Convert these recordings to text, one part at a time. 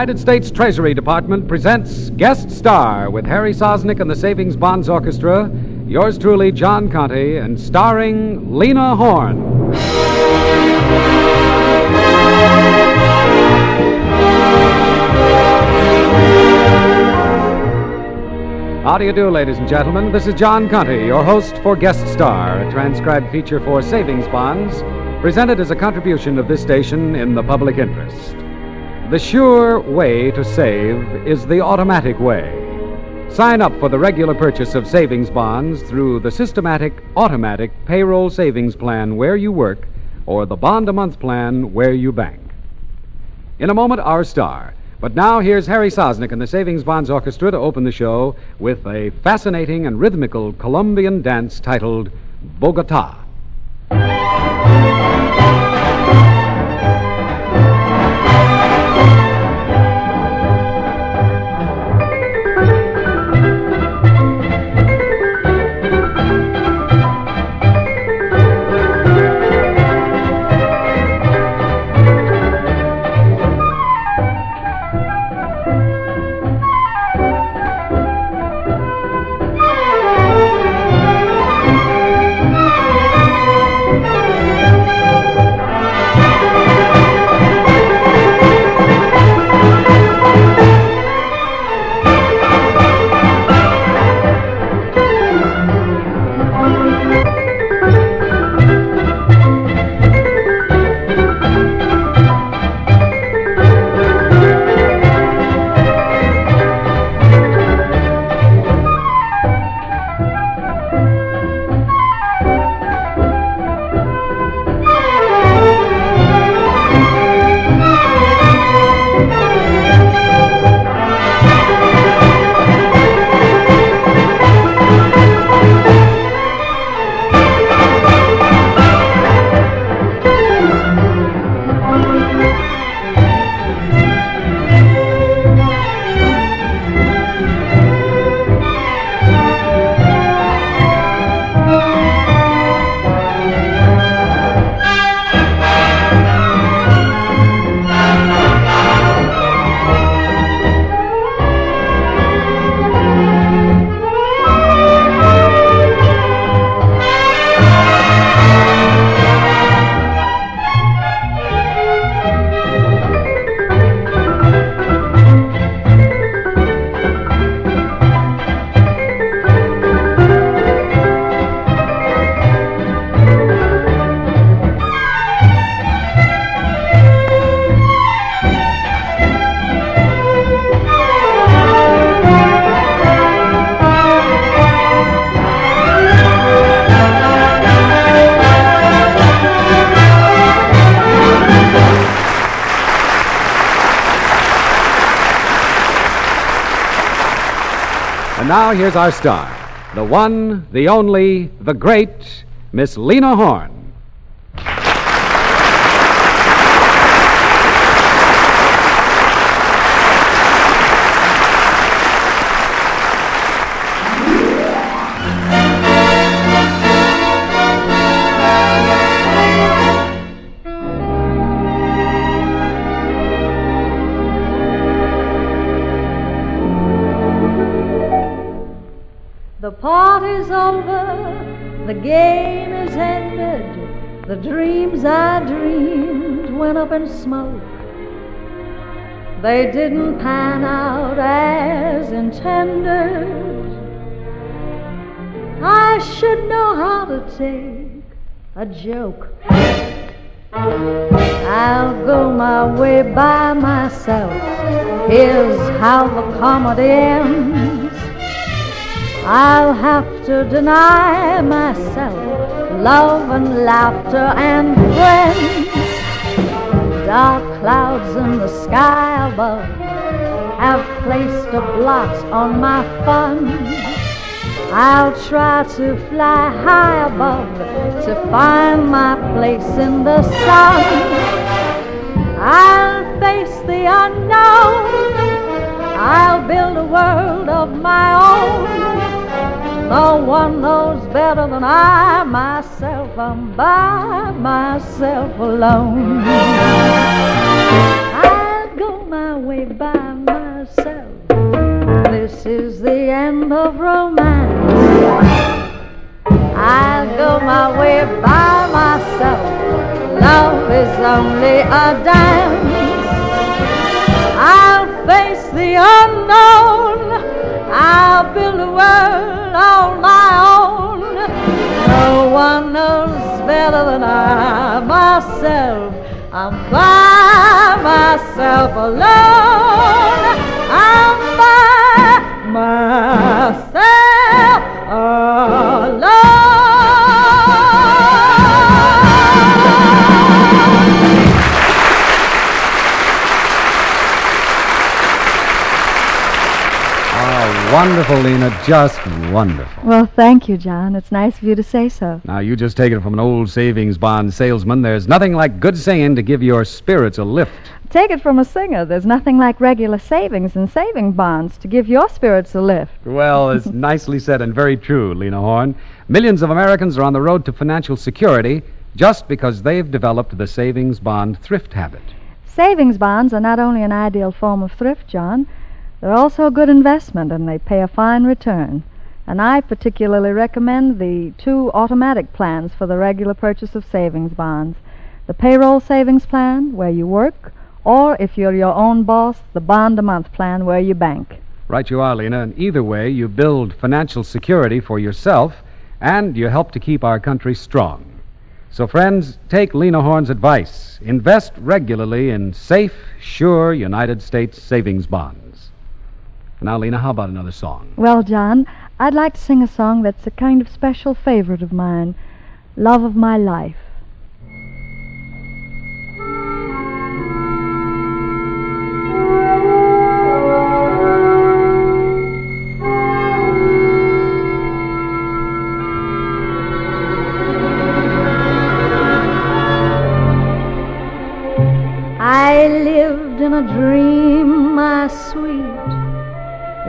United States Treasury Department presents Guest Star with Harry Sosnick and the Savings Bonds Orchestra, yours truly, John Conte, and starring Lena Horne. How do you do, ladies and gentlemen? This is John Conte, your host for Guest Star, a transcribed feature for savings bonds, presented as a contribution of this station in the public interest. The sure way to save is the automatic way. Sign up for the regular purchase of savings bonds through the systematic automatic payroll savings plan where you work or the bond a month plan where you bank. In a moment, our star. But now here's Harry Sosnick and the Savings Bonds Orchestra to open the show with a fascinating and rhythmical Colombian dance titled Bogota. Now here's our star, the one, the only, the great Miss Lena Horne. Dreams I dreamed went up in smoke. They didn't pan out as intended. I should know how to take a joke. I'll go my way by myself. Here's how the comedy ends. I'll have to deny myself love and laughter and friends. Dark clouds in the sky above have placed a blot on my fun. I'll try to fly high above to find my place in the sun. I'll face the unknown. I'll build a world of my own. No one knows better than I myself. I'm by myself alone. I'll go my way by myself. This is the end of romance. I go my way by myself. Love is only a dance. I'll face the unknown. Myself. I'm by myself alone. I'm by myself wonderful, Lena. Just wonderful. Well, thank you, John. It's nice of you to say so. Now, you just take it from an old savings bond salesman. There's nothing like good singing to give your spirits a lift. Take it from a singer. There's nothing like regular savings and saving bonds to give your spirits a lift. Well, it's nicely said and very true, Lena Horne. Millions of Americans are on the road to financial security just because they've developed the savings bond thrift habit. Savings bonds are not only an ideal form of thrift, John, they're also a good investment and they pay a fine return. And I particularly recommend the two automatic plans for the regular purchase of savings bonds the payroll savings plan, where you work, or if you're your own boss, the bond a month plan, where you bank. Right you are, Lena, and either way, you build financial security for yourself and you help to keep our country strong. So, friends, take Lena Horne's advice. Invest regularly in safe, sure United States savings bonds. Now, Lena, how about another song? Well, John, I'd like to sing a song that's a kind of special favorite of mine Love of My Life. I lived in a dream,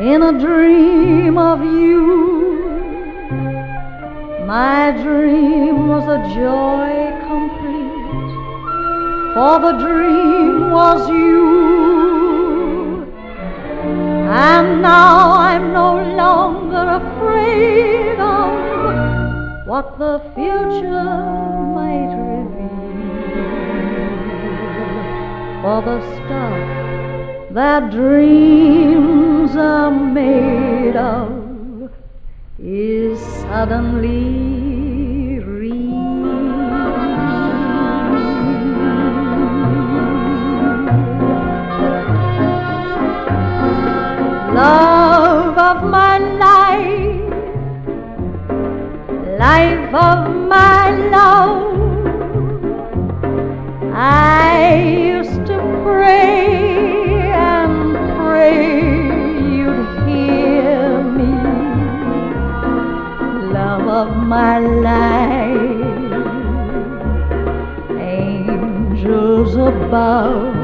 in a dream of you. My dream was a joy complete, for the dream was you. And now I'm no longer afraid of what the future might reveal. For the stuff that dreams are made of is suddenly real. Love of my life, life of my love. Above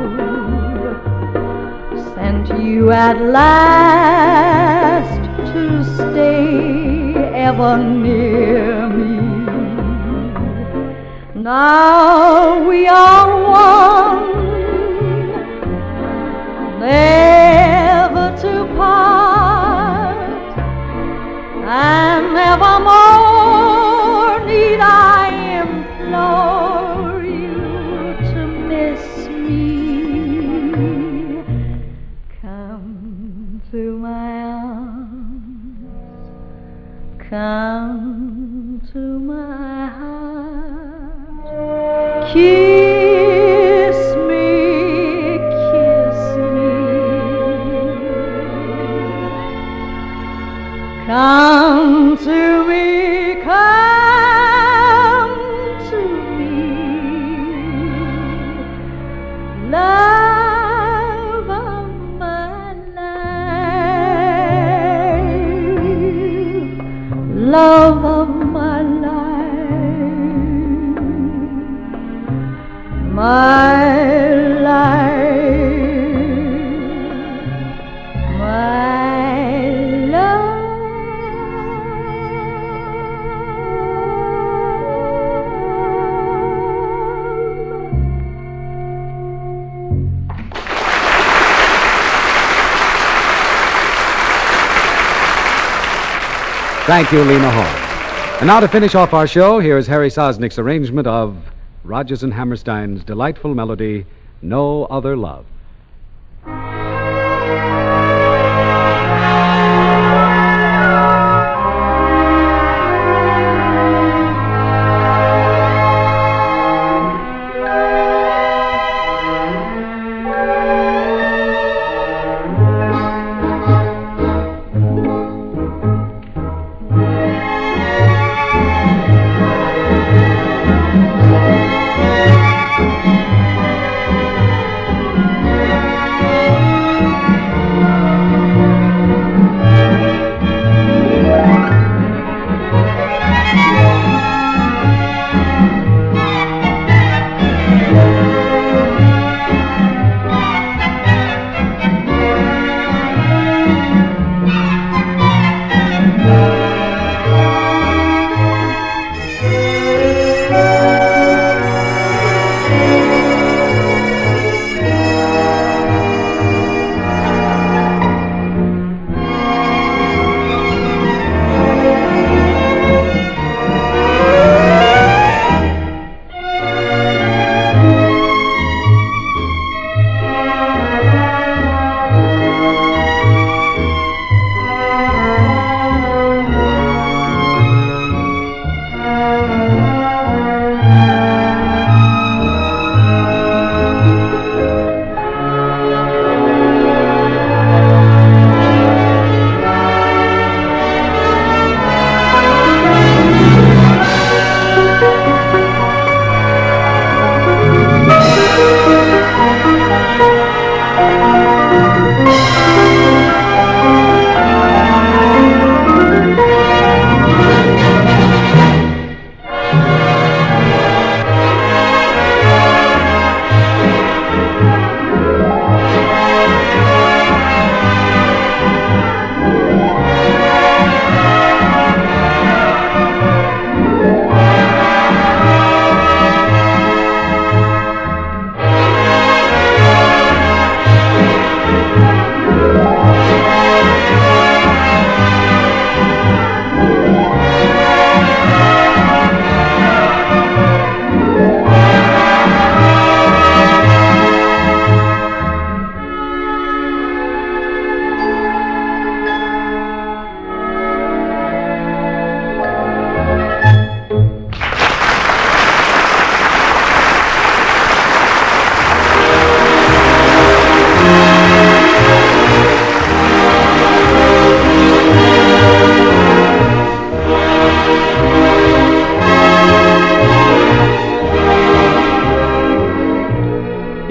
sent you at last to stay ever near me. Now we are one, never to part, and nevermore me. Thank you, Lena Horne. And now to finish off our show, here is Harry Sosnick's arrangement of Rodgers and Hammerstein's delightful melody, No Other Love.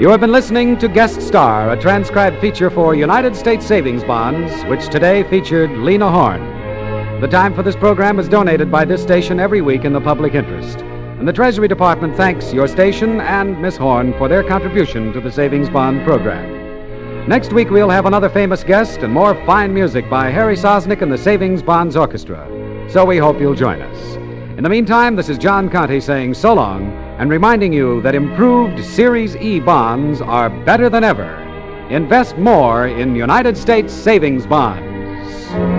You have been listening to Guest Star, a transcribed feature for United States Savings Bonds, which today featured Lena Horne. The time for this program is donated by this station every week in the public interest. And the Treasury Department thanks your station and Miss Horne for their contribution to the Savings Bond program. Next week, we'll have another famous guest and more fine music by Harry Sosnick and the Savings Bonds Orchestra. So we hope you'll join us. In the meantime, this is John Conte saying so long and reminding you that improved Series E bonds are better than ever. Invest more in United States savings bonds.